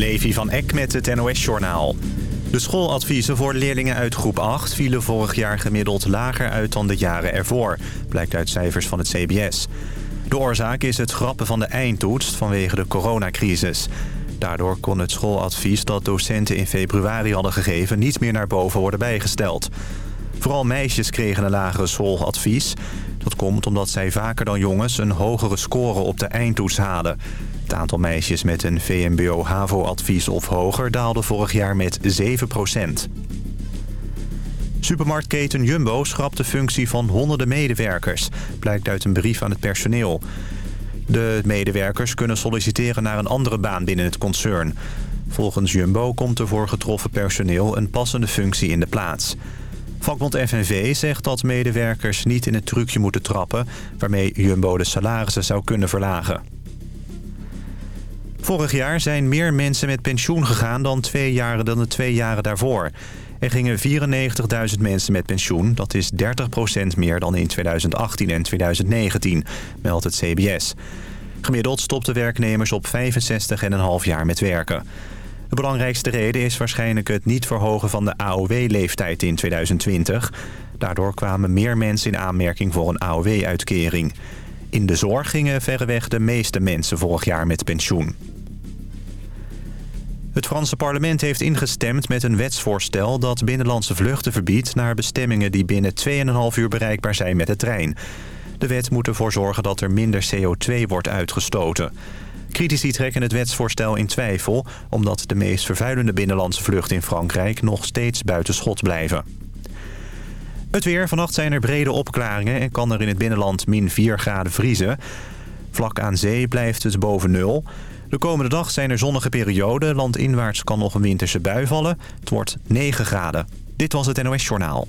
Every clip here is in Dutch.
Levi van Eck met het NOS-journaal. De schooladviezen voor leerlingen uit groep 8 vielen vorig jaar gemiddeld lager uit dan de jaren ervoor, blijkt uit cijfers van het CBS. De oorzaak is het grappen van de eindtoets vanwege de coronacrisis. Daardoor kon het schooladvies dat docenten in februari hadden gegeven niet meer naar boven worden bijgesteld. Vooral meisjes kregen een lagere schooladvies. Dat komt omdat zij vaker dan jongens een hogere score op de eindtoets halen. Het aantal meisjes met een VMBO-HAVO-advies of hoger daalde vorig jaar met 7% Supermarktketen Jumbo schrapt de functie van honderden medewerkers, blijkt uit een brief aan het personeel. De medewerkers kunnen solliciteren naar een andere baan binnen het concern. Volgens Jumbo komt er voor getroffen personeel een passende functie in de plaats. Vakbond FNV zegt dat medewerkers niet in het trucje moeten trappen... waarmee Jumbo de salarissen zou kunnen verlagen. Vorig jaar zijn meer mensen met pensioen gegaan dan, twee jaren, dan de twee jaren daarvoor. Er gingen 94.000 mensen met pensioen. Dat is 30% meer dan in 2018 en 2019, meldt het CBS. Gemiddeld stopten werknemers op 65,5 jaar met werken. De belangrijkste reden is waarschijnlijk het niet verhogen van de AOW-leeftijd in 2020. Daardoor kwamen meer mensen in aanmerking voor een AOW-uitkering. In de zorg gingen verreweg de meeste mensen vorig jaar met pensioen. Het Franse parlement heeft ingestemd met een wetsvoorstel... dat binnenlandse vluchten verbiedt naar bestemmingen die binnen 2,5 uur bereikbaar zijn met de trein. De wet moet ervoor zorgen dat er minder CO2 wordt uitgestoten. Critici trekken het wetsvoorstel in twijfel... omdat de meest vervuilende binnenlandse vluchten in Frankrijk nog steeds buiten schot blijven. Het weer. Vannacht zijn er brede opklaringen en kan er in het binnenland min 4 graden vriezen. Vlak aan zee blijft het boven nul. De komende dag zijn er zonnige perioden. Landinwaarts kan nog een winterse bui vallen. Het wordt 9 graden. Dit was het NOS Journaal.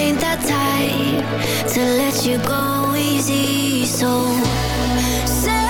ain't that type to let you go easy. So say.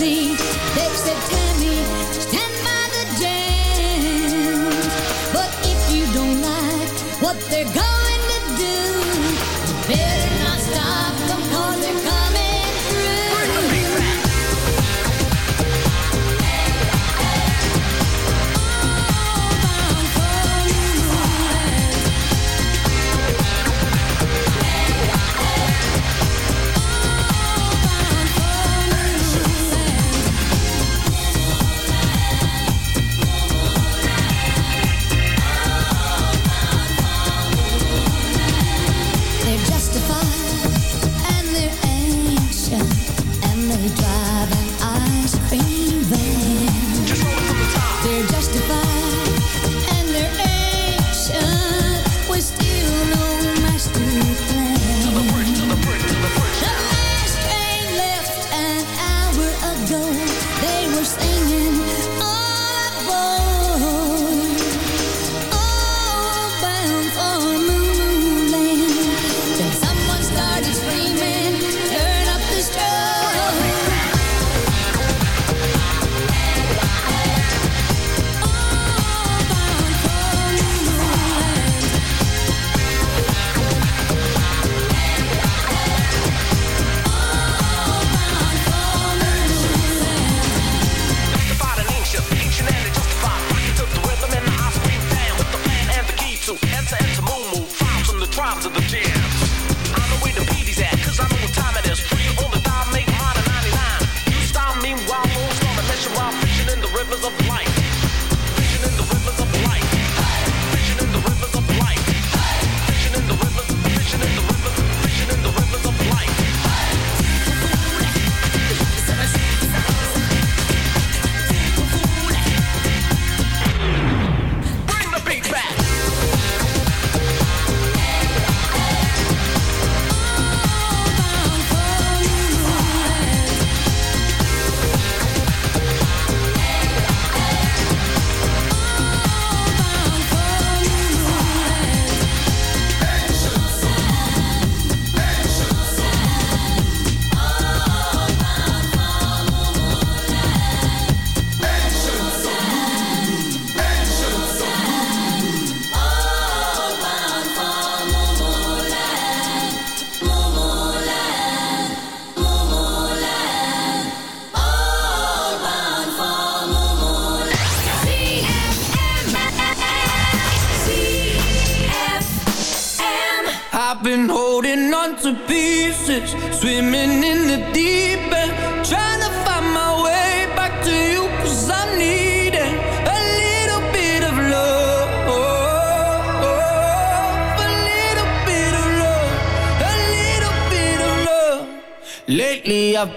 see. They've said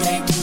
Sunday,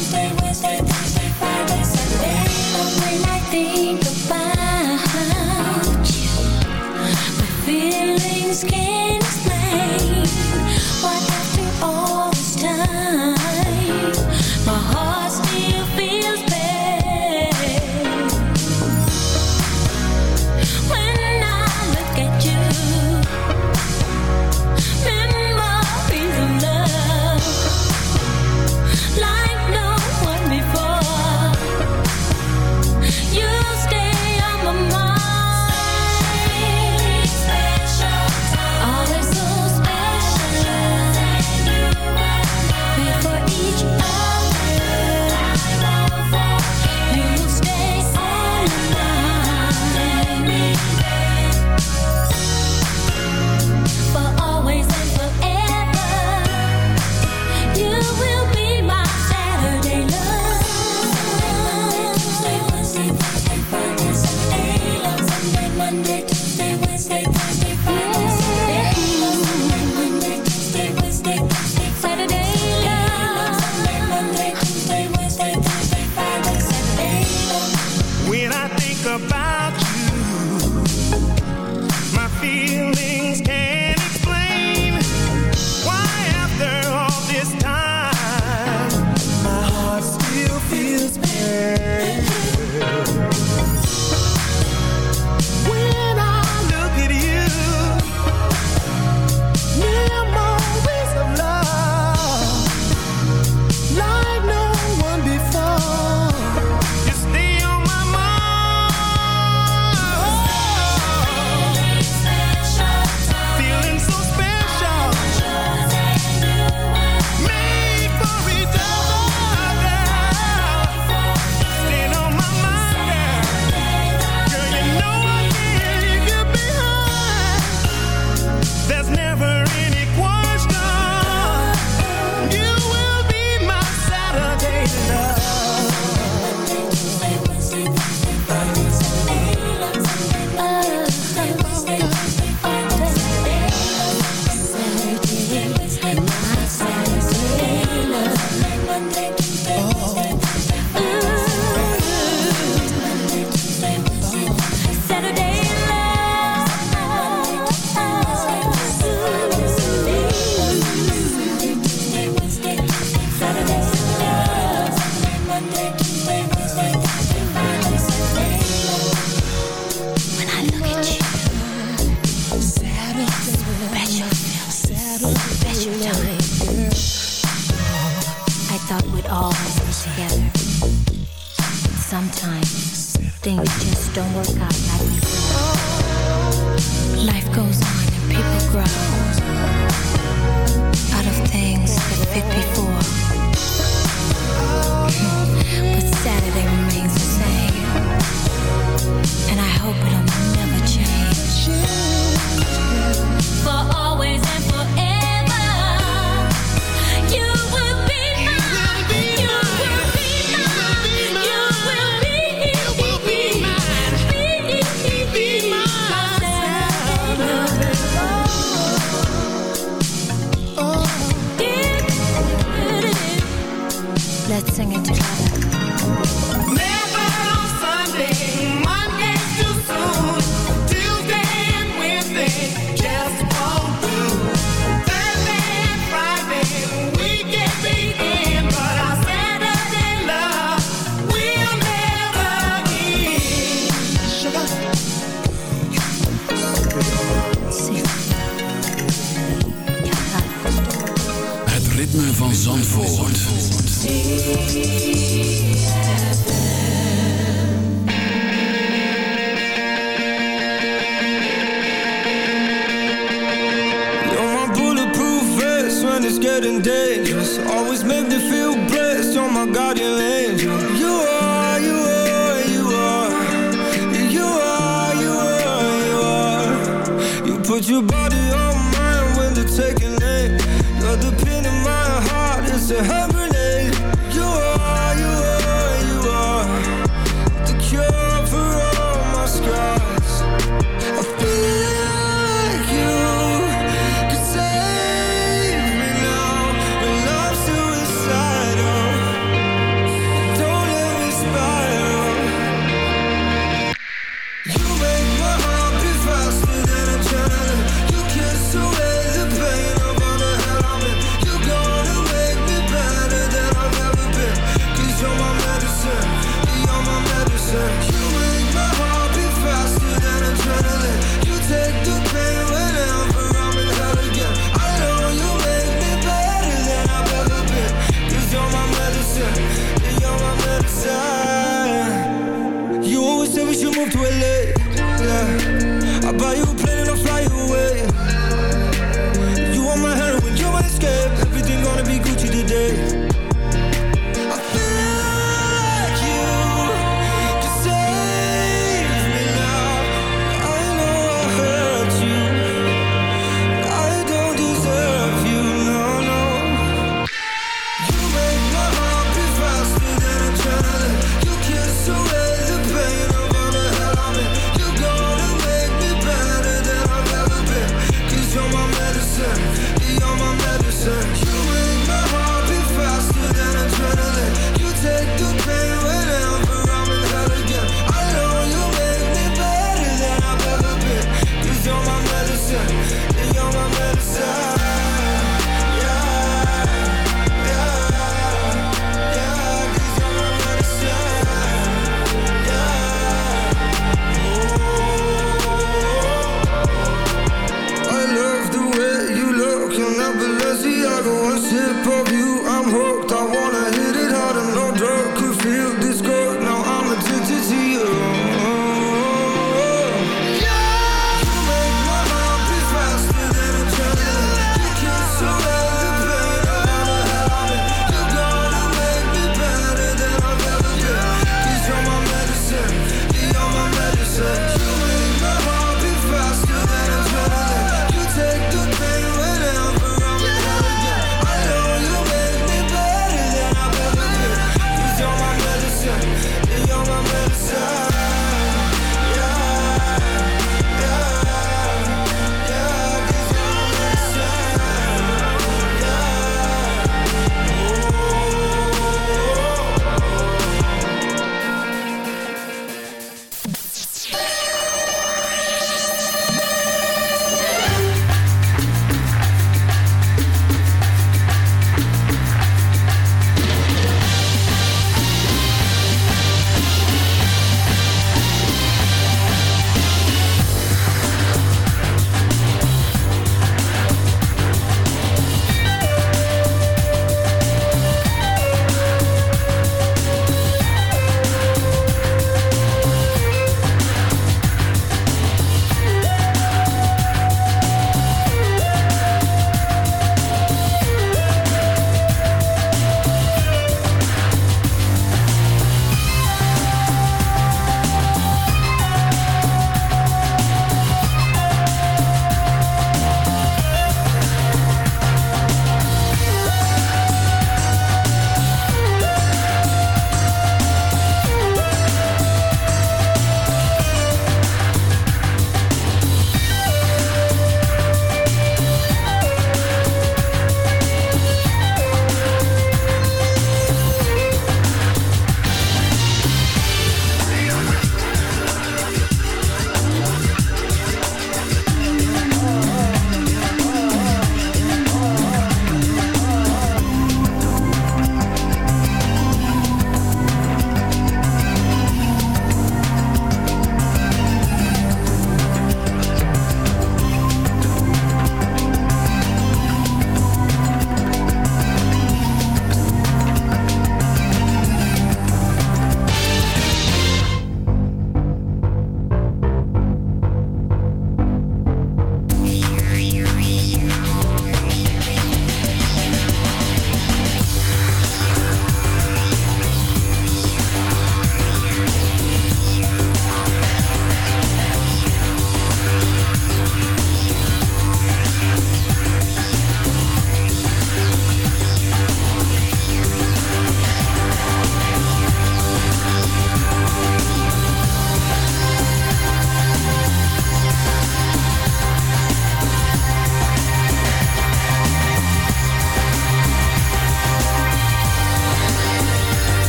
Let's sing it together. Het ritme van Zandvoort. ti.